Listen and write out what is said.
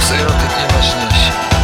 сырот и нежнейший